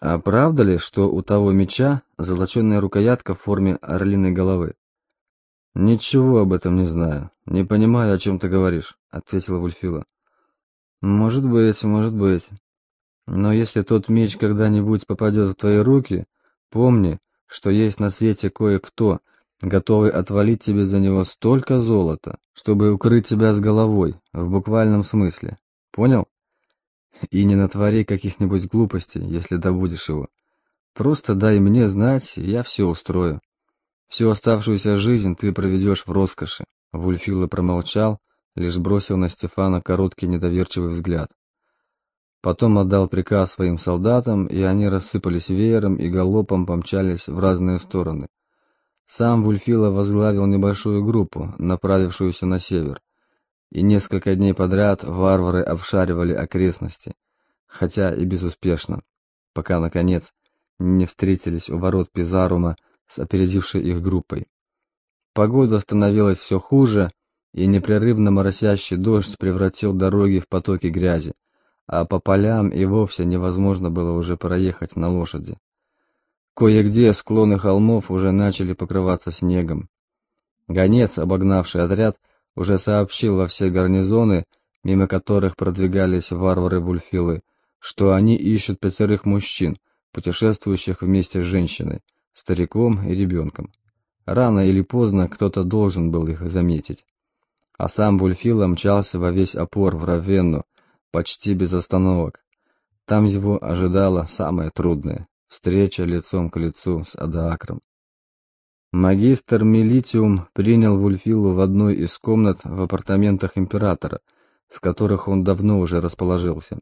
А правда ли, что у того меча золоченая рукоятка в форме орлиной головы? Ничего об этом не знаю. Не понимаю, о чем ты говоришь, ответила Вульфила. Может быть, может быть. Но если тот меч когда-нибудь попадет в твои руки, помни, что есть на свете кое-кто, готовый отвалить тебе за него столько золота, чтобы укрыть тебя с головой, в буквальном смысле. Понял? И не натвори каких-нибудь глупостей, если добудешь его. Просто дай мне знать, я все устрою. Всю оставшуюся жизнь ты проведешь в роскоши. Вульфила промолчал, лишь бросил на Стефана короткий недоверчивый взгляд. Потом отдал приказ своим солдатам, и они рассыпались веером и галопом помчались в разные стороны. Сам Вульфила возглавил небольшую группу, направившуюся на север и несколько дней подряд варвары обшаривали окрестности, хотя и безуспешно, пока, наконец, не встретились у ворот Пизарума с опередившей их группой. Погода становилась все хуже, и непрерывно моросящий дождь превратил дороги в потоки грязи, а по полям и вовсе невозможно было уже проехать на лошади. Кое-где склоны холмов уже начали покрываться снегом. Гонец, обогнавший отряд, уже сообщил во все гарнизоны, мимо которых продвигались варвары-вульфилы, что они ищут пятерых мужчин, путешествующих вместе с женщиной, стариком и ребенком. Рано или поздно кто-то должен был их заметить. А сам Вульфила мчался во весь опор в Равенну, почти без остановок. Там его ожидало самое трудное — встреча лицом к лицу с Адаакром. Магистр Милитиум принял Вульфилу в одной из комнат в апартаментах императора, в которых он давно уже расположился.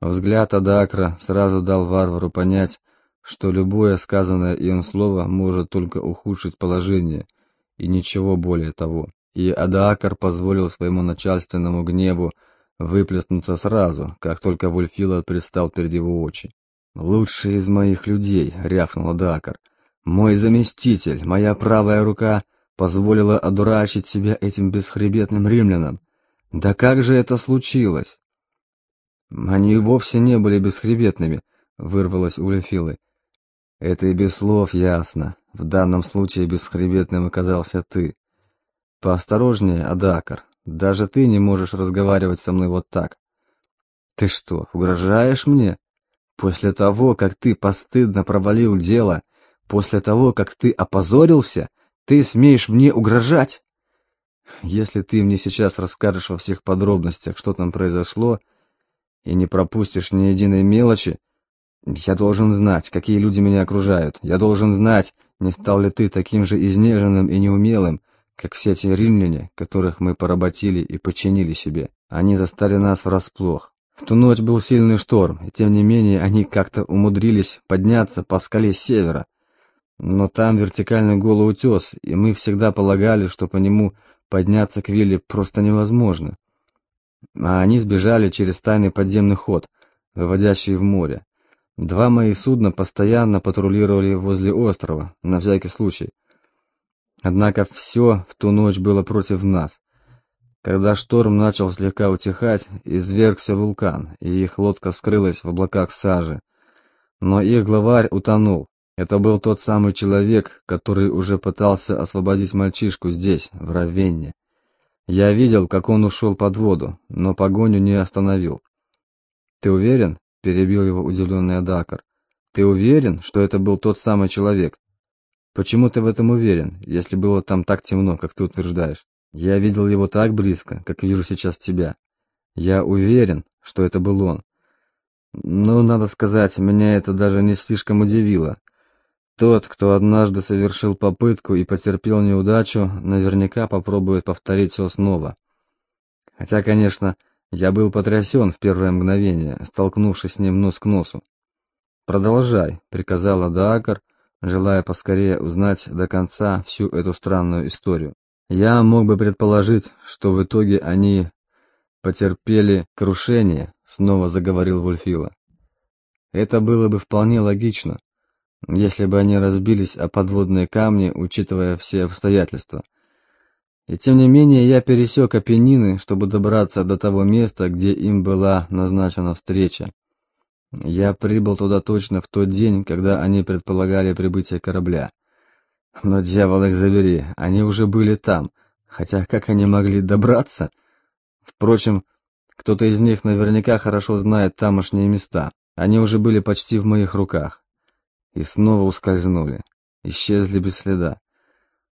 Взгляд Адакра сразу дал варвару понять, что любое сказанное им слово может только ухудшить положение, и ничего более того. И Адаакар позволил своему начальственному гневу выплеснуться сразу, как только Вульфила предстал перед его очи. «Лучший из моих людей», — рявкнул Адаакар, — мой заместитель, моя правая рука, позволила одурачить себя этим бесхребетным римлянам. Да как же это случилось? Они вовсе не были бесхребетными, вырвалось у Лефилы. Это и без слов ясно. В данном случае бесхребетным оказался ты. Поосторожнее, Адакар. Даже ты не можешь разговаривать со мной вот так. Ты что, угрожаешь мне? После того, как ты постыдно провалил дело, После того, как ты опозорился, ты смеешь мне угрожать? Если ты мне сейчас расскажешь во всех подробностях, что там произошло, и не пропустишь ни единой мелочи, я должен знать, какие люди меня окружают. Я должен знать, не стал ли ты таким же изнеженным и неумелым, как все те римляне, которых мы поработили и подчинили себе. Они застали нас врасплох. В ту ночь был сильный шторм, и тем не менее они как-то умудрились подняться по скале севера, но там вертикальный голый утес, и мы всегда полагали, что по нему подняться к вилле просто невозможно. А они сбежали через тайный подземный ход, выводящий в море. Два мои судна постоянно патрулировали возле острова, на всякий случай. Однако все в ту ночь было против нас. Когда шторм начал слегка утихать, извергся вулкан, и их лодка скрылась в облаках сажи. Но их главарь утонул, это был тот самый человек, который уже пытался освободить мальчишку здесь, в Равенне. Я видел, как он ушел под воду, но погоню не остановил. «Ты уверен?» — перебил его удивленный Адакар. «Ты уверен, что это был тот самый человек? Почему ты в этом уверен, если было там так темно, как ты утверждаешь? Я видел его так близко, как вижу сейчас тебя. Я уверен, что это был он. Но, надо сказать, меня это даже не слишком удивило. Тот, кто однажды совершил попытку и потерпел неудачу, наверняка попробует повторить все снова. Хотя, конечно, я был потрясен в первое мгновение, столкнувшись с ним нос к носу. «Продолжай», — приказала Даакар, желая поскорее узнать до конца всю эту странную историю. Я мог бы предположить, что в итоге они потерпели крушение, снова заговорил Вульфила. Это было бы вполне логично, если бы они разбились о подводные камни, учитывая все обстоятельства. И тем не менее я пересек Апеннины, чтобы добраться до того места, где им была назначена встреча. Я прибыл туда точно в тот день, когда они предполагали прибытие корабля. Но, дьявол их забери, они уже были там, хотя как они могли добраться? Впрочем, кто-то из них наверняка хорошо знает тамошние места. Они уже были почти в моих руках. И снова ускользнули. Исчезли без следа.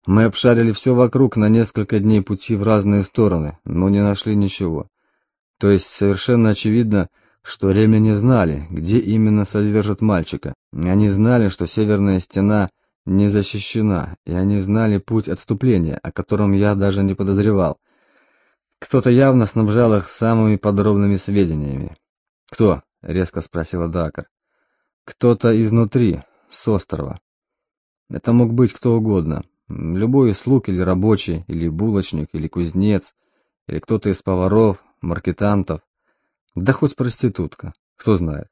Мы обшарили все вокруг на несколько дней пути в разные стороны, но не нашли ничего. То есть совершенно очевидно, что ремени знали, где именно содержат мальчика. Они знали, что северная стена не защищена, и они знали путь отступления, о котором я даже не подозревал. Кто-то явно снабжал их самыми подробными сведениями. «Кто?» — резко спросила Дакар. «Кто-то изнутри, с острова. Это мог быть кто угодно. Любой слуг или рабочий, или булочник, или кузнец, или кто-то из поваров, маркетантов. Да хоть проститутка, кто знает.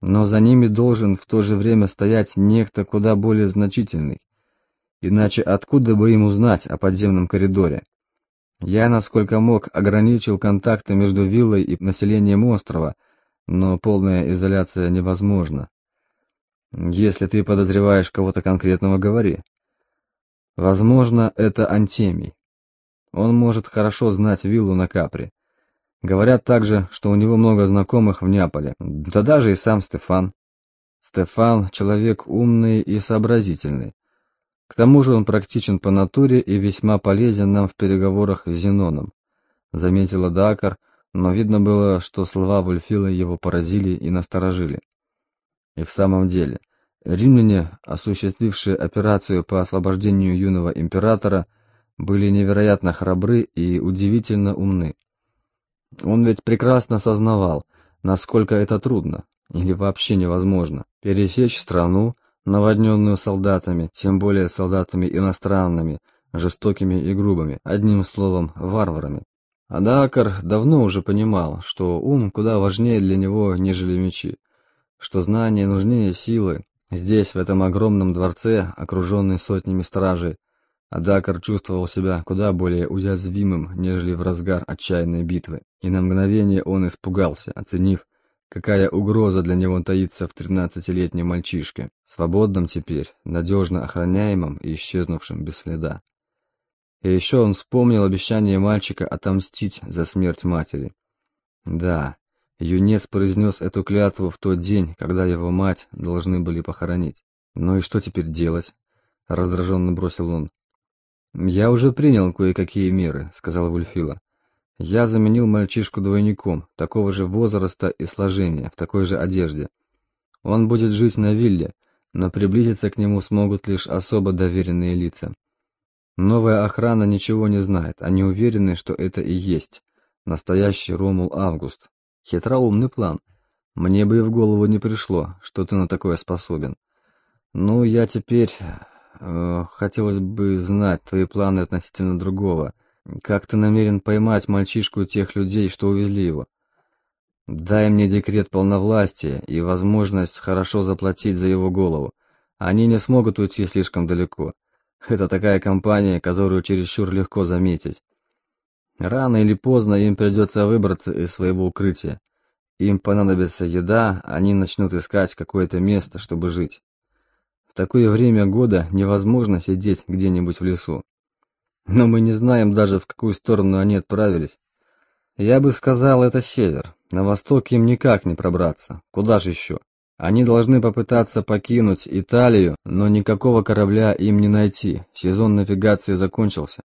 Но за ними должен в то же время стоять некто куда более значительный. Иначе откуда бы им узнать о подземном коридоре? Я, насколько мог, ограничил контакты между виллой и населением острова, но полная изоляция невозможна. Если ты подозреваешь кого-то конкретного, говори. Возможно, это Антемий. Он может хорошо знать виллу на Капри. Говорят также, что у него много знакомых в Неаполе, да даже и сам Стефан. Стефан — человек умный и сообразительный. К тому же он практичен по натуре и весьма полезен нам в переговорах с Зеноном, заметила Дакар, но видно было, что слова Вульфила его поразили и насторожили. И в самом деле, римляне, осуществившие операцию по освобождению юного императора, были невероятно храбры и удивительно умны. Он ведь прекрасно сознавал, насколько это трудно, или вообще невозможно, пересечь страну, наводненную солдатами, тем более солдатами иностранными, жестокими и грубыми, одним словом, варварами. Адакар давно уже понимал, что ум куда важнее для него, нежели мечи, что знание нужнее силы. Здесь, в этом огромном дворце, окруженный сотнями стражей, Адакар чувствовал себя куда более уязвимым, нежели в разгар отчаянной битвы, и на мгновение он испугался, оценив, какая угроза для него таится в тринадцатилетнем мальчишке, свободном теперь, надежно охраняемом и исчезнувшем без следа. И еще он вспомнил обещание мальчика отомстить за смерть матери. Да, юнец произнес эту клятву в тот день, когда его мать должны были похоронить. «Ну и что теперь делать?» — раздраженно бросил он. «Я уже принял кое-какие меры», — сказал Вульфила. «Я заменил мальчишку двойником, такого же возраста и сложения, в такой же одежде. Он будет жить на вилле, но приблизиться к нему смогут лишь особо доверенные лица. Новая охрана ничего не знает, они уверены, что это и есть настоящий Ромул Август. Хитроумный план. Мне бы и в голову не пришло, что ты на такое способен. Ну, я теперь Э, хотелось бы знать твои планы относительно другого. Как ты намерен поймать мальчишку тех людей, что увезли его? Дай мне декрет полновластия и возможность хорошо заплатить за его голову. Они не смогут уйти слишком далеко. Это такая компания, которую чересчур легко заметить. Рано или поздно им придется выбраться из своего укрытия. Им понадобится еда, они начнут искать какое-то место, чтобы жить такое время года невозможно сидеть где-нибудь в лесу. Но мы не знаем даже, в какую сторону они отправились. Я бы сказал, это север. На восток им никак не пробраться. Куда же еще? Они должны попытаться покинуть Италию, но никакого корабля им не найти. Сезон навигации закончился.